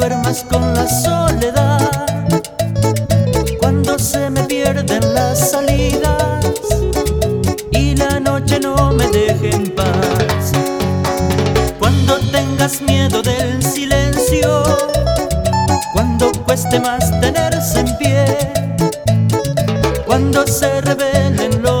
duermas con la soledad, cuando se me pierden las salidas y la noche no me deje en paz, cuando tengas miedo del silencio, cuando cueste más tenerse en pie, cuando se revelen los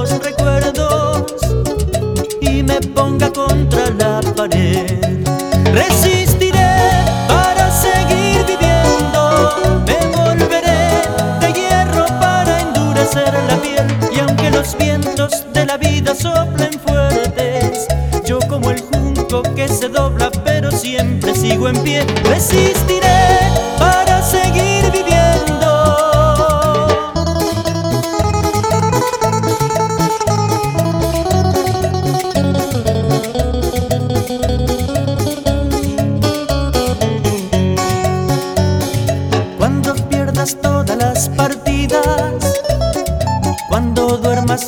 vientos de la vida soplen fuertes, yo como el junco que se dobla, pero siempre sigo en pie. Resistiré para seguir viviendo. Cuando pierdas todas las partidas,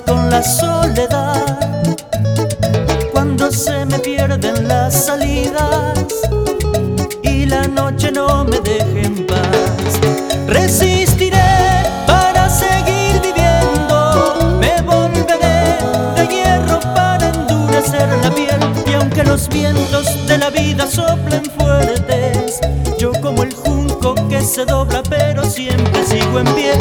con la soledad, cuando se me pierden las salidas y la noche no me deje en paz, resistiré para seguir viviendo, me volveré de hierro para endurecer la piel. Y aunque los vientos de la vida soplen fuertes, yo como el junco que se dobla pero siempre sigo en pie,